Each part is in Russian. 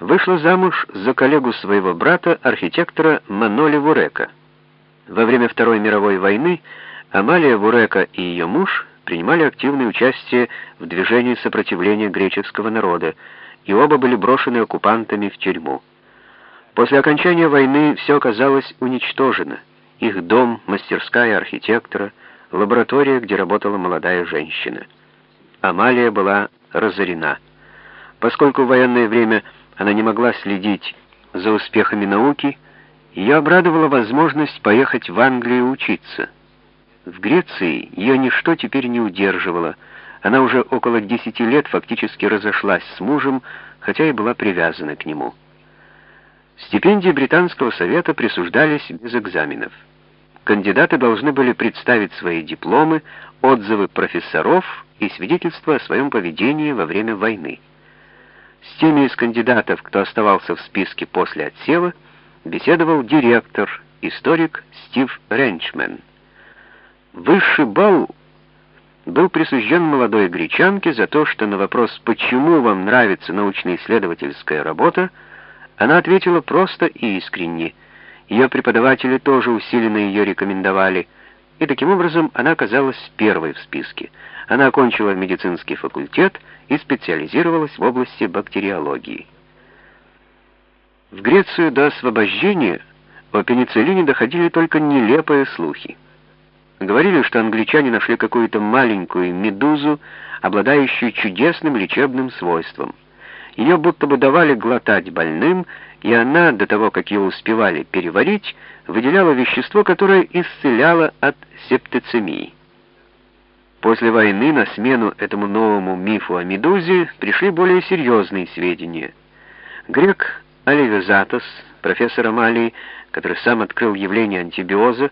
вышла замуж за коллегу своего брата, архитектора Маноли Вурека. Во время Второй мировой войны Амалия Вурека и ее муж принимали активное участие в движении сопротивления греческого народа, и оба были брошены оккупантами в тюрьму. После окончания войны все оказалось уничтожено. Их дом, мастерская архитектора, лаборатория, где работала молодая женщина. Амалия была разорена. Поскольку в военное время она не могла следить за успехами науки, ее обрадовала возможность поехать в Англию учиться. В Греции ее ничто теперь не удерживало. Она уже около десяти лет фактически разошлась с мужем, хотя и была привязана к нему. Стипендии Британского совета присуждались без экзаменов. Кандидаты должны были представить свои дипломы, отзывы профессоров и свидетельства о своем поведении во время войны. С теми из кандидатов, кто оставался в списке после отсева, беседовал директор, историк Стив Ренчмен. Высший балл был присужден молодой гречанке за то, что на вопрос «Почему вам нравится научно-исследовательская работа?» Она ответила просто и искренне. Ее преподаватели тоже усиленно ее рекомендовали, и таким образом она оказалась первой в списке. Она окончила медицинский факультет и специализировалась в области бактериологии. В Грецию до освобождения о пенициллине доходили только нелепые слухи. Говорили, что англичане нашли какую-то маленькую медузу, обладающую чудесным лечебным свойством — ее будто бы давали глотать больным, и она, до того, как ее успевали переварить, выделяла вещество, которое исцеляло от септицемии. После войны на смену этому новому мифу о медузе пришли более серьезные сведения. Грек Оливизатос, профессор Амалии, который сам открыл явление антибиоза,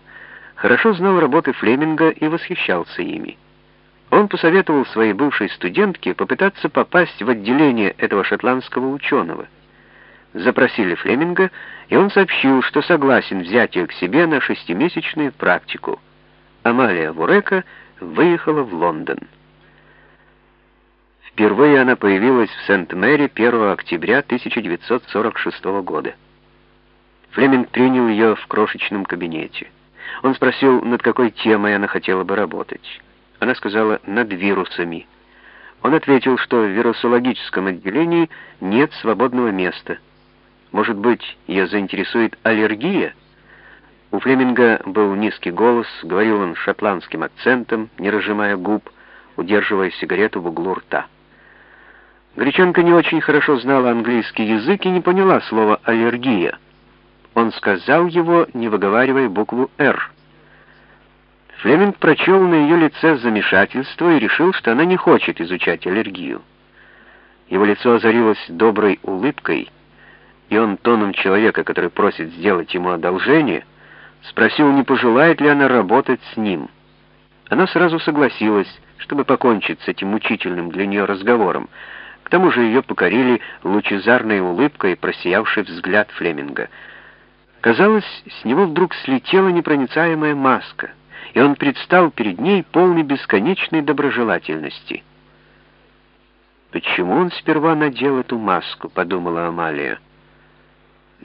хорошо знал работы Флеминга и восхищался ими. Он посоветовал своей бывшей студентке попытаться попасть в отделение этого шотландского ученого. Запросили Флеминга, и он сообщил, что согласен взять ее к себе на шестимесячную практику. Амалия Вурека выехала в Лондон. Впервые она появилась в Сент-Мэри 1 октября 1946 года. Флеминг принял ее в крошечном кабинете. Он спросил, над какой темой она хотела бы работать. Она сказала «над вирусами». Он ответил, что в вирусологическом отделении нет свободного места. Может быть, ее заинтересует аллергия? У Флеминга был низкий голос, говорил он шотландским акцентом, не разжимая губ, удерживая сигарету в углу рта. Гречанка не очень хорошо знала английский язык и не поняла слова «аллергия». Он сказал его, не выговаривая букву «Р». Флеминг прочел на ее лице замешательство и решил, что она не хочет изучать аллергию. Его лицо озарилось доброй улыбкой, и он тоном человека, который просит сделать ему одолжение, спросил, не пожелает ли она работать с ним. Она сразу согласилась, чтобы покончить с этим мучительным для нее разговором. К тому же ее покорили лучезарной улыбкой и просиявший взгляд Флеминга. Казалось, с него вдруг слетела непроницаемая маска — и он предстал перед ней полный бесконечной доброжелательности. «Почему он сперва надел эту маску?» — подумала Амалия.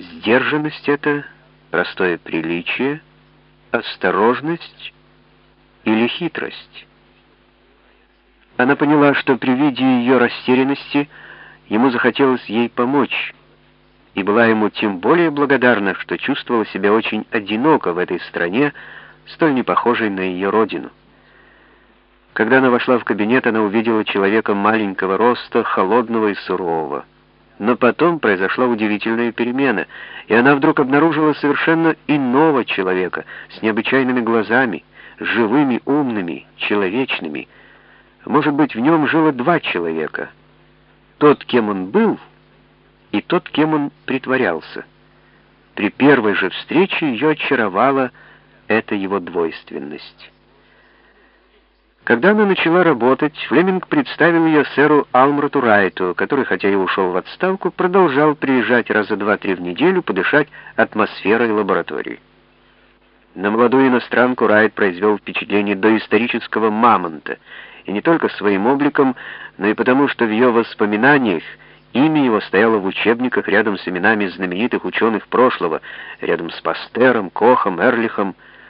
«Сдержанность — это простое приличие, осторожность или хитрость?» Она поняла, что при виде ее растерянности ему захотелось ей помочь, и была ему тем более благодарна, что чувствовала себя очень одиноко в этой стране, столь не похожей на ее родину. Когда она вошла в кабинет, она увидела человека маленького роста, холодного и сурового. Но потом произошла удивительная перемена, и она вдруг обнаружила совершенно иного человека, с необычайными глазами, живыми, умными, человечными. Может быть, в нем жило два человека. Тот, кем он был, и тот, кем он притворялся. При первой же встрече ее очаровала это его двойственность. Когда она начала работать, Флеминг представил ее сэру Алмрату Райту, который, хотя и ушел в отставку, продолжал приезжать раза два-три в неделю подышать атмосферой лаборатории. На молодую иностранку Райт произвел впечатление доисторического мамонта, и не только своим обликом, но и потому, что в ее воспоминаниях Имя его стояло в учебниках рядом с именами знаменитых ученых прошлого, рядом с Пастером, Кохом, Эрлихом,